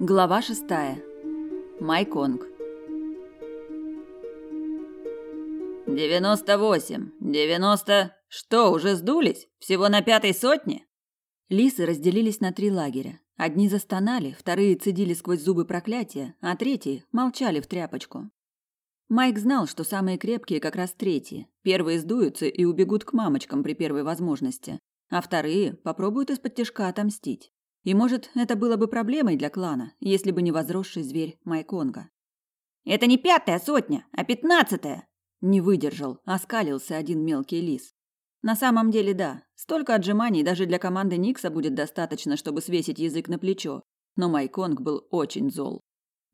Глава шестая. Майконг. «Девяносто восемь, девяносто... Что, уже сдулись? Всего на пятой сотне?» Лисы разделились на три лагеря. Одни застонали, вторые цедили сквозь зубы проклятия, а третьи молчали в тряпочку. Майк знал, что самые крепкие как раз третьи. Первые сдуются и убегут к мамочкам при первой возможности, а вторые попробуют из-под тяжка отомстить. И, может, это было бы проблемой для клана, если бы не возросший зверь Майконга. «Это не пятая сотня, а пятнадцатая!» Не выдержал, оскалился один мелкий лис. На самом деле, да, столько отжиманий даже для команды Никса будет достаточно, чтобы свесить язык на плечо. Но Майконг был очень зол.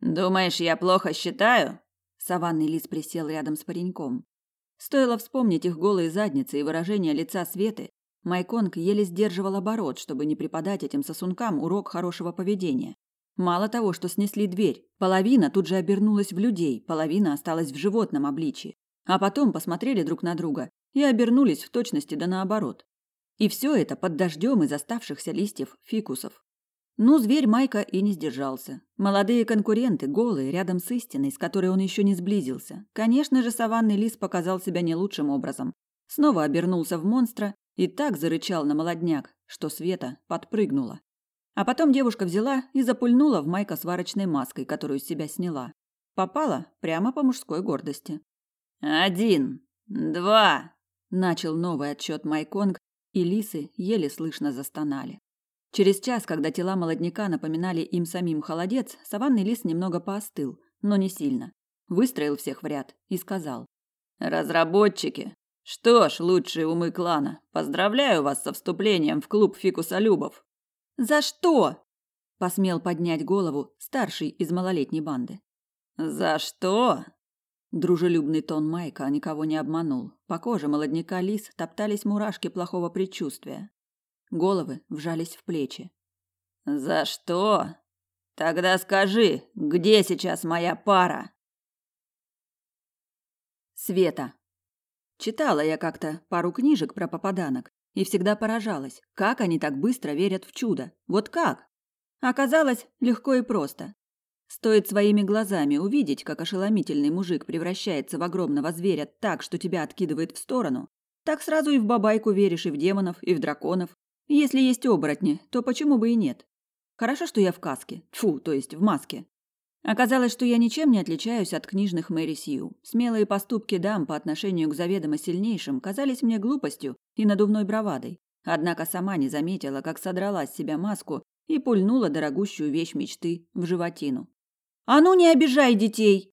«Думаешь, я плохо считаю?» Саванный лис присел рядом с пареньком. Стоило вспомнить их голые задницы и выражение лица Светы, Майконг еле сдерживал оборот, чтобы не преподать этим сосункам урок хорошего поведения. Мало того, что снесли дверь, половина тут же обернулась в людей, половина осталась в животном обличии. А потом посмотрели друг на друга и обернулись в точности да наоборот. И все это под дождем из оставшихся листьев фикусов. Ну, зверь Майка и не сдержался. Молодые конкуренты, голые, рядом с истиной, с которой он еще не сблизился. Конечно же, саванный лис показал себя не лучшим образом. Снова обернулся в монстра и так зарычал на молодняк, что Света подпрыгнула. А потом девушка взяла и запульнула в Майка сварочной маской, которую с себя сняла. Попала прямо по мужской гордости. «Один, два!» – начал новый отчет Майконг, и лисы еле слышно застонали. Через час, когда тела молодняка напоминали им самим холодец, саванный лис немного поостыл, но не сильно. Выстроил всех в ряд и сказал. «Разработчики, что ж, лучшие умы клана, поздравляю вас со вступлением в клуб фикусолюбов. За что? Посмел поднять голову старший из малолетней банды. За что? Дружелюбный тон Майка никого не обманул. По коже молодняка лис топтались мурашки плохого предчувствия. Головы вжались в плечи. За что? Тогда скажи, где сейчас моя пара? Света. Читала я как-то пару книжек про попаданок и всегда поражалась, как они так быстро верят в чудо. Вот как? Оказалось, легко и просто. Стоит своими глазами увидеть, как ошеломительный мужик превращается в огромного зверя так, что тебя откидывает в сторону, так сразу и в бабайку веришь, и в демонов, и в драконов. Если есть оборотни, то почему бы и нет? Хорошо, что я в каске. Фу, то есть в маске. Оказалось, что я ничем не отличаюсь от книжных Мэри Сью. Смелые поступки дам по отношению к заведомо сильнейшим казались мне глупостью и надувной бравадой. Однако сама не заметила, как содрала с себя маску и пульнула дорогущую вещь мечты в животину. «А ну не обижай детей!»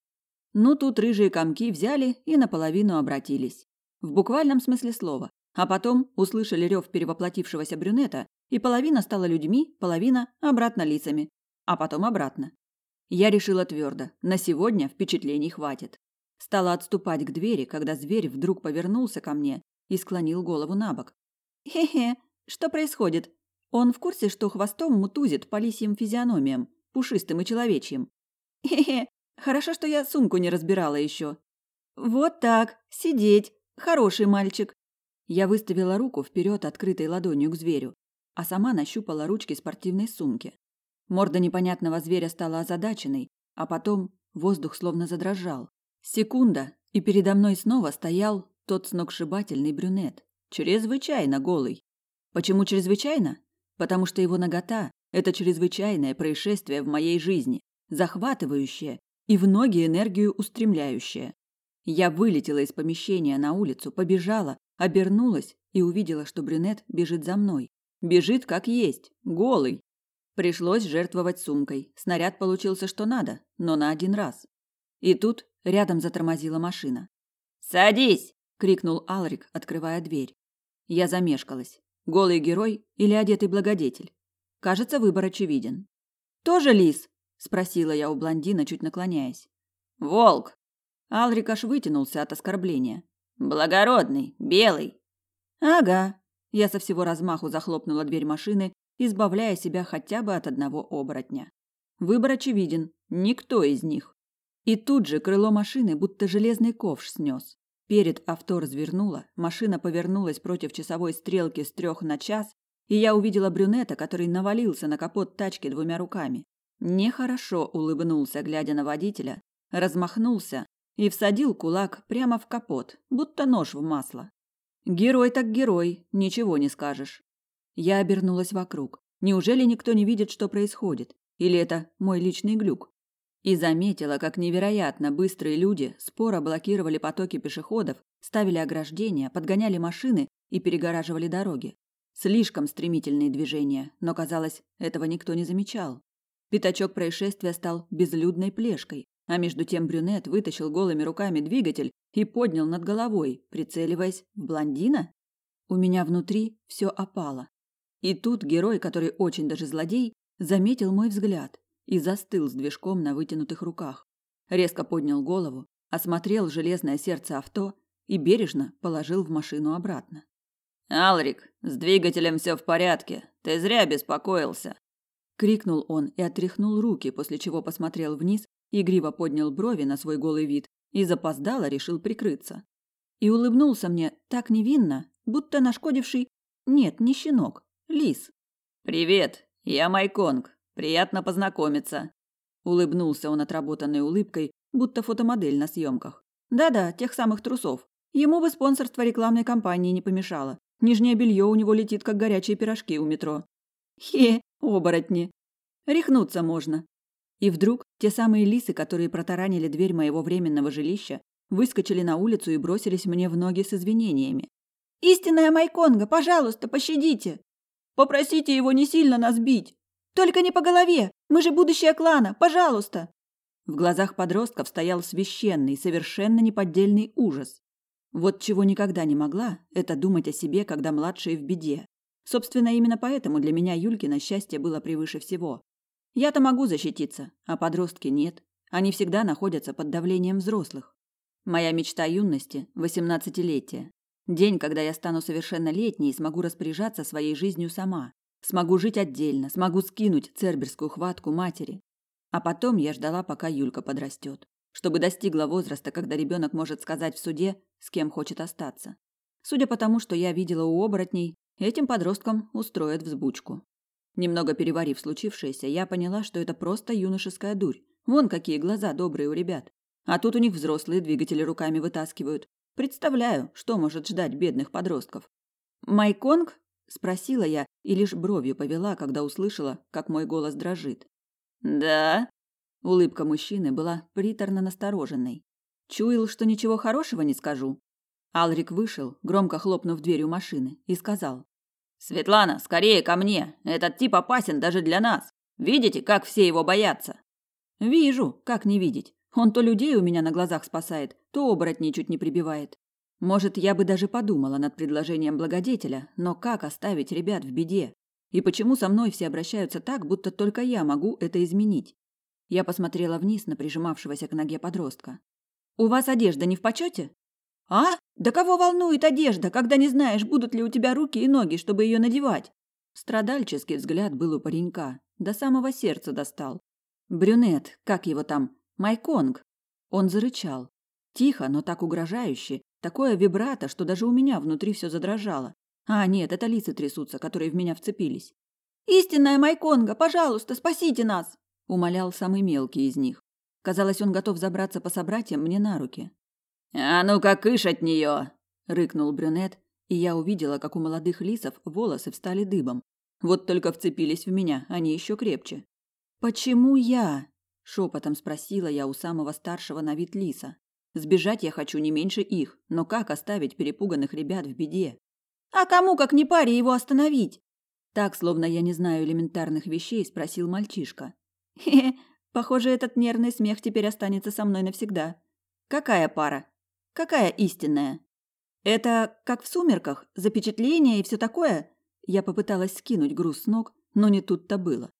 Ну тут рыжие комки взяли и наполовину обратились. В буквальном смысле слова. А потом услышали рев перевоплотившегося брюнета, и половина стала людьми, половина обратно лицами, а потом обратно. Я решила твердо, на сегодня впечатлений хватит. Стала отступать к двери, когда зверь вдруг повернулся ко мне и склонил голову на бок. «Хе-хе, что происходит? Он в курсе, что хвостом мутузит по лисьим физиономиям, пушистым и человечьим? Хе-хе, хорошо, что я сумку не разбирала еще. Вот так, сидеть, хороший мальчик». Я выставила руку вперед открытой ладонью к зверю, а сама нащупала ручки спортивной сумки. Морда непонятного зверя стала озадаченной, а потом воздух словно задрожал. Секунда, и передо мной снова стоял тот сногсшибательный брюнет, чрезвычайно голый. Почему чрезвычайно? Потому что его нагота – это чрезвычайное происшествие в моей жизни, захватывающее и в ноги энергию устремляющее. Я вылетела из помещения на улицу, побежала, обернулась и увидела, что брюнет бежит за мной. Бежит как есть, голый, Пришлось жертвовать сумкой. Снаряд получился что надо, но на один раз. И тут рядом затормозила машина. «Садись!» – крикнул Алрик, открывая дверь. Я замешкалась. Голый герой или одетый благодетель? Кажется, выбор очевиден. «Тоже лис?» – спросила я у блондина, чуть наклоняясь. «Волк!» Алрик аж вытянулся от оскорбления. «Благородный, белый!» «Ага». Я со всего размаху захлопнула дверь машины избавляя себя хотя бы от одного оборотня. Выбор очевиден – никто из них. И тут же крыло машины будто железный ковш снес. Перед авто развернуло, машина повернулась против часовой стрелки с трех на час, и я увидела брюнета, который навалился на капот тачки двумя руками. Нехорошо улыбнулся, глядя на водителя, размахнулся и всадил кулак прямо в капот, будто нож в масло. Герой так герой, ничего не скажешь. Я обернулась вокруг. Неужели никто не видит, что происходит? Или это мой личный глюк? И заметила, как невероятно быстрые люди споро блокировали потоки пешеходов, ставили ограждения, подгоняли машины и перегораживали дороги. Слишком стремительные движения, но, казалось, этого никто не замечал. Пятачок происшествия стал безлюдной плешкой, а между тем брюнет вытащил голыми руками двигатель и поднял над головой, прицеливаясь в блондина. У меня внутри все опало. И тут герой, который очень даже злодей, заметил мой взгляд и застыл с движком на вытянутых руках. Резко поднял голову, осмотрел железное сердце авто и бережно положил в машину обратно. «Алрик, с двигателем все в порядке. Ты зря беспокоился!» Крикнул он и отряхнул руки, после чего посмотрел вниз, игриво поднял брови на свой голый вид и запоздало решил прикрыться. И улыбнулся мне так невинно, будто нашкодивший... Нет, не щенок, лис. «Привет, я Майконг. Приятно познакомиться!» Улыбнулся он отработанной улыбкой, будто фотомодель на съемках. Да-да, тех самых трусов. Ему бы спонсорство рекламной кампании не помешало. Нижнее белье у него летит, как горячие пирожки у метро. Хе, оборотни. Рехнуться можно. И вдруг те самые лисы, которые протаранили дверь моего временного жилища, выскочили на улицу и бросились мне в ноги с извинениями. «Истинная Майконга, пожалуйста, пощадите! Попросите его не сильно нас бить! Только не по голове! Мы же будущее клана, пожалуйста!» В глазах подростков стоял священный, совершенно неподдельный ужас. Вот чего никогда не могла, это думать о себе, когда младшие в беде. Собственно, именно поэтому для меня Юлькино счастье было превыше всего. Я-то могу защититься, а подростки нет. Они всегда находятся под давлением взрослых. Моя мечта юности – восемнадцатилетие. День, когда я стану совершеннолетней и смогу распоряжаться своей жизнью сама. Смогу жить отдельно, смогу скинуть церберскую хватку матери. А потом я ждала, пока Юлька подрастет чтобы достигла возраста, когда ребенок может сказать в суде, с кем хочет остаться. Судя по тому, что я видела у оборотней, этим подросткам устроят взбучку. Немного переварив случившееся, я поняла, что это просто юношеская дурь. Вон какие глаза добрые у ребят. А тут у них взрослые двигатели руками вытаскивают. Представляю, что может ждать бедных подростков. «Майконг?» – спросила я и лишь бровью повела, когда услышала, как мой голос дрожит. «Да?» Улыбка мужчины была приторно настороженной. Чуял, что ничего хорошего не скажу. Алрик вышел, громко хлопнув дверью машины, и сказал. «Светлана, скорее ко мне! Этот тип опасен даже для нас! Видите, как все его боятся?» «Вижу, как не видеть. Он то людей у меня на глазах спасает, то оборотней чуть не прибивает. Может, я бы даже подумала над предложением благодетеля, но как оставить ребят в беде? И почему со мной все обращаются так, будто только я могу это изменить? Я посмотрела вниз на прижимавшегося к ноге подростка. «У вас одежда не в почете?» «А? Да кого волнует одежда, когда не знаешь, будут ли у тебя руки и ноги, чтобы ее надевать?» Страдальческий взгляд был у паренька, до самого сердца достал. Брюнет, как его там, Майконг. Он зарычал. Тихо, но так угрожающе, такое вибрато, что даже у меня внутри все задрожало. А, нет, это лисы трясутся, которые в меня вцепились. «Истинная Майконга, пожалуйста, спасите нас!» умолял самый мелкий из них. Казалось, он готов забраться по собратьям мне на руки. «А ну-ка, кыш от нее!» – рыкнул брюнет, и я увидела, как у молодых лисов волосы встали дыбом. Вот только вцепились в меня, они еще крепче. «Почему я?» – шепотом спросила я у самого старшего на вид лиса. «Сбежать я хочу не меньше их, но как оставить перепуганных ребят в беде?» «А кому, как не паре, его остановить?» Так, словно я не знаю элементарных вещей, спросил мальчишка. Хе, похоже, этот нервный смех теперь останется со мной навсегда. Какая пара? Какая истинная? Это как в сумерках, запечатление и все такое? Я попыталась скинуть груз с ног, но не тут-то было.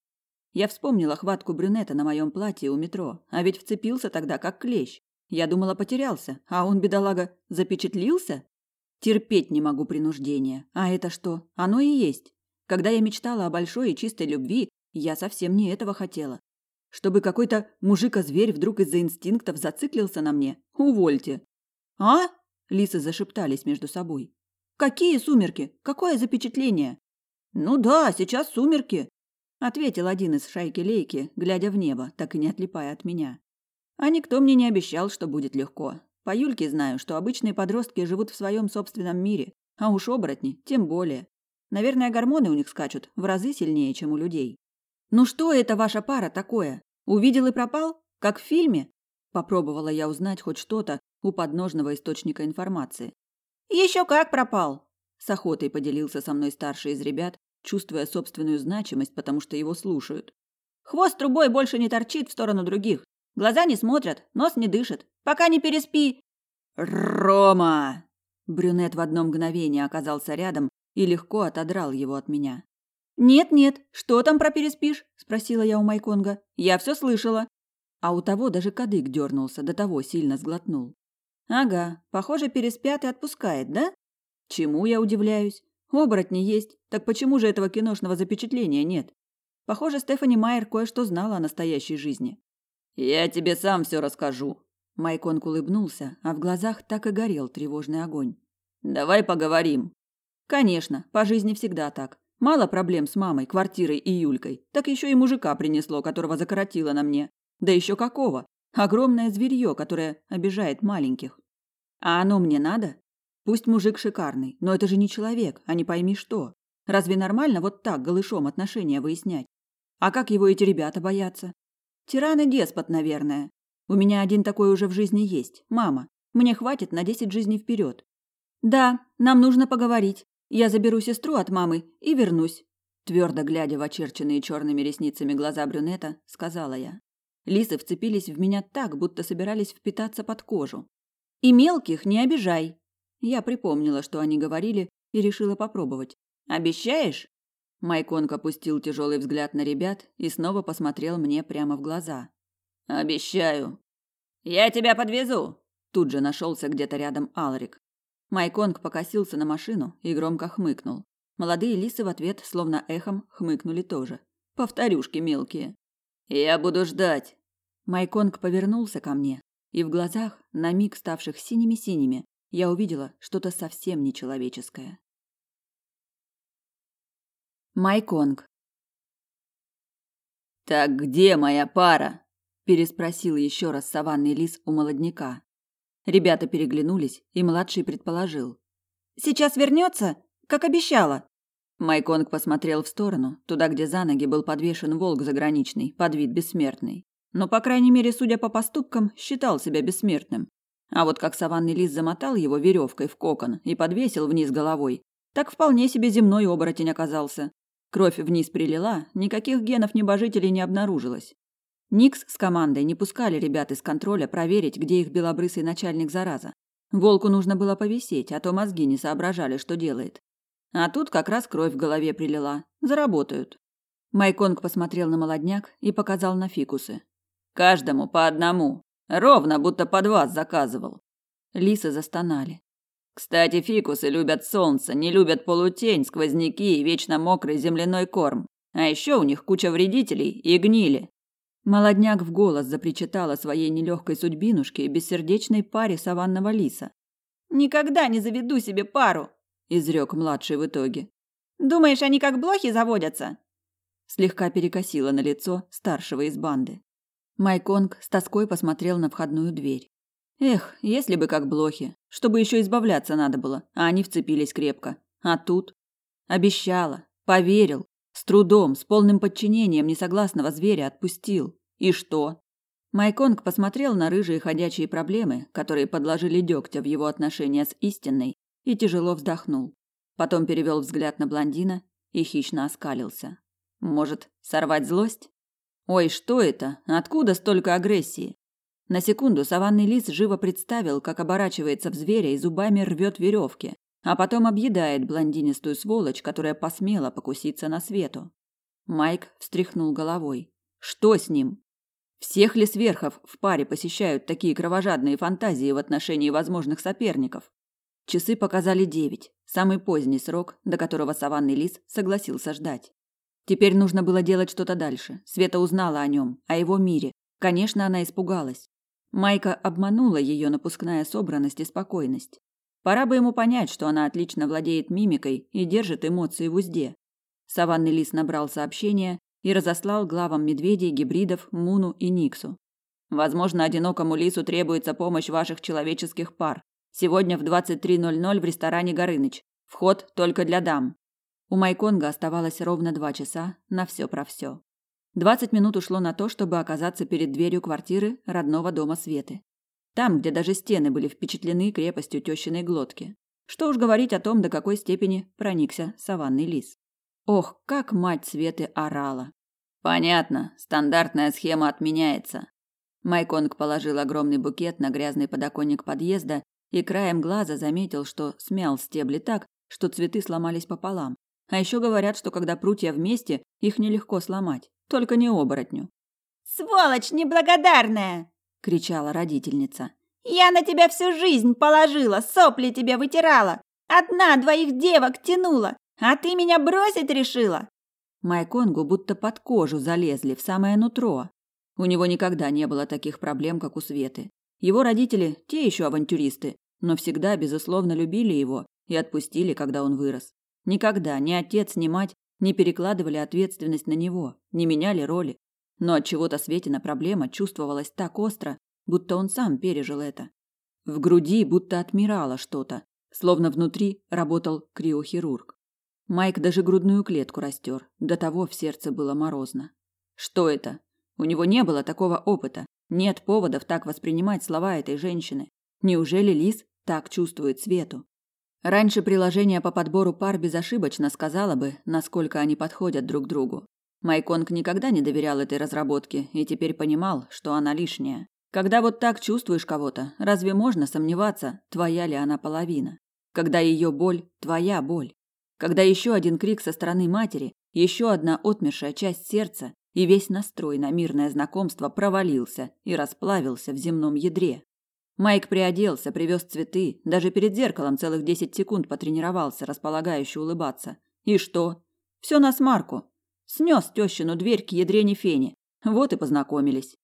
Я вспомнила хватку брюнета на моем платье у метро, а ведь вцепился тогда как клещ. Я думала, потерялся, а он, бедолага, запечатлился? Терпеть не могу принуждения. А это что? Оно и есть. Когда я мечтала о большой и чистой любви, я совсем не этого хотела. Чтобы какой-то мужика-зверь вдруг из-за инстинктов зациклился на мне? Увольте. А? Лисы зашептались между собой. Какие сумерки? Какое запечатление? Ну да, сейчас сумерки. Ответил один из шайки-лейки, глядя в небо, так и не отлипая от меня. А никто мне не обещал, что будет легко. По Юльке знаю, что обычные подростки живут в своем собственном мире, а уж оборотни тем более. Наверное, гормоны у них скачут в разы сильнее, чем у людей. Ну что это ваша пара такое? Увидел и пропал? Как в фильме? Попробовала я узнать хоть что-то у подножного источника информации. Еще как пропал! С охотой поделился со мной старший из ребят, чувствуя собственную значимость, потому что его слушают. Хвост трубой больше не торчит в сторону других. Глаза не смотрят, нос не дышит. Пока не переспи. Рома! Брюнет в одно мгновение оказался рядом и легко отодрал его от меня. «Нет-нет, что там про переспишь?» – спросила я у Майконга. «Я все слышала». А у того даже кадык дернулся, до того сильно сглотнул. «Ага, похоже, переспят и отпускает, да?» Чему я удивляюсь? Оборотни есть, так почему же этого киношного запечатления нет? Похоже, Стефани Майер кое-что знала о настоящей жизни. «Я тебе сам все расскажу». Майконг улыбнулся, а в глазах так и горел тревожный огонь. «Давай поговорим». «Конечно, по жизни всегда так. Мало проблем с мамой, квартирой и Юлькой, так еще и мужика принесло, которого закоротило на мне. Да еще какого? Огромное зверье, которое обижает маленьких. А оно мне надо? Пусть мужик шикарный, но это же не человек, а не пойми что. Разве нормально вот так голышом отношения выяснять? А как его эти ребята боятся? Тиран и деспот, наверное. У меня один такой уже в жизни есть. Мама. Мне хватит на десять жизней вперед. Да, нам нужно поговорить. Я заберу сестру от мамы и вернусь. Твердо глядя в очерченные черными ресницами глаза брюнета, сказала я. Лисы вцепились в меня так, будто собирались впитаться под кожу. И мелких не обижай. Я припомнила, что они говорили, и решила попробовать. Обещаешь? Майконг опустил тяжелый взгляд на ребят и снова посмотрел мне прямо в глаза. Обещаю. Я тебя подвезу. Тут же нашелся где-то рядом Алрик. Майконг покосился на машину и громко хмыкнул. Молодые лисы в ответ, словно эхом, хмыкнули тоже. Повторюшки мелкие. Я буду ждать. Майконг повернулся ко мне, и в глазах, на миг ставших синими-синими, я увидела что-то совсем нечеловеческое. Майконг. Так где моя пара? переспросил еще раз саванный лис у молодняка. Ребята переглянулись, и младший предположил: "Сейчас вернется, как обещала". Майконг посмотрел в сторону, туда, где за ноги был подвешен волк заграничный, под вид бессмертный. Но, по крайней мере, судя по поступкам, считал себя бессмертным. А вот как саванный лис замотал его веревкой в кокон и подвесил вниз головой, так вполне себе земной оборотень оказался. Кровь вниз прилила, никаких генов небожителей не обнаружилось. Никс с командой не пускали ребят из контроля проверить, где их белобрысый начальник зараза. Волку нужно было повисеть, а то мозги не соображали, что делает. А тут как раз кровь в голове прилила. Заработают. Майконг посмотрел на молодняк и показал на фикусы. Каждому по одному. Ровно, будто под вас заказывал. Лисы застонали. Кстати, фикусы любят солнце, не любят полутень, сквозняки и вечно мокрый земляной корм. А еще у них куча вредителей и гнили. Молодняк в голос запричитала своей нелегкой судьбинушке и бессердечной паре саванного лиса. «Никогда не заведу себе пару!» – изрек младший в итоге. «Думаешь, они как блохи заводятся?» Слегка перекосила на лицо старшего из банды. Майконг с тоской посмотрел на входную дверь. Эх, если бы как блохи, чтобы еще избавляться надо было, а они вцепились крепко. А тут обещала, поверил, с трудом, с полным подчинением несогласного зверя отпустил. И что? Майконг посмотрел на рыжие ходячие проблемы, которые подложили дегтя в его отношения с истинной, и тяжело вздохнул. Потом перевел взгляд на блондина и хищно оскалился. Может, сорвать злость? Ой, что это? Откуда столько агрессии? На секунду саванный лис живо представил, как оборачивается в зверя и зубами рвет веревки, а потом объедает блондинистую сволочь, которая посмела покуситься на свету. Майк встряхнул головой. Что с ним? Всех ли сверхов в паре посещают такие кровожадные фантазии в отношении возможных соперников? Часы показали девять, самый поздний срок, до которого саванный лис согласился ждать. Теперь нужно было делать что-то дальше. Света узнала о нем, о его мире. Конечно, она испугалась. Майка обманула ее напускная собранность и спокойность. Пора бы ему понять, что она отлично владеет мимикой и держит эмоции в узде. Саванный лис набрал сообщение и разослал главам медведей, гибридов, Муну и Никсу. Возможно, одинокому лису требуется помощь ваших человеческих пар. Сегодня в 23.00 в ресторане Горыныч. Вход только для дам. У Майконга оставалось ровно два часа на все про все. Двадцать минут ушло на то, чтобы оказаться перед дверью квартиры родного дома Светы. Там, где даже стены были впечатлены крепостью тещиной глотки. Что уж говорить о том, до какой степени проникся саванный лис. Ох, как мать Светы орала. Понятно, стандартная схема отменяется. Майконг положил огромный букет на грязный подоконник подъезда и краем глаза заметил, что смял стебли так, что цветы сломались пополам. А еще говорят, что когда прутья вместе, их нелегко сломать, только не оборотню. Сволочь неблагодарная, кричала родительница. Я на тебя всю жизнь положила, сопли тебе вытирала, одна двоих девок тянула, а ты меня бросить решила. Майконгу будто под кожу залезли в самое нутро. У него никогда не было таких проблем, как у Светы. Его родители те еще авантюристы, но всегда безусловно любили его и отпустили, когда он вырос. Никогда ни отец, ни мать не перекладывали ответственность на него, не меняли роли. Но от чего-то Светина проблема чувствовалась так остро, будто он сам пережил это. В груди будто отмирало что-то, словно внутри работал криохирург. Майк даже грудную клетку растер, до того в сердце было морозно. Что это? У него не было такого опыта. Нет поводов так воспринимать слова этой женщины. Неужели Лис так чувствует Свету? Раньше приложение по подбору пар безошибочно сказало бы, насколько они подходят друг другу. Майконг никогда не доверял этой разработке и теперь понимал, что она лишняя. Когда вот так чувствуешь кого-то, разве можно сомневаться, твоя ли она половина? Когда ее боль – твоя боль. Когда еще один крик со стороны матери, еще одна отмершая часть сердца и весь настрой на мирное знакомство провалился и расплавился в земном ядре. Майк приоделся, привез цветы, даже перед зеркалом целых десять секунд потренировался, располагающе улыбаться. И что? Все на смарку. Снес тещину дверь к ядрене фене. Вот и познакомились.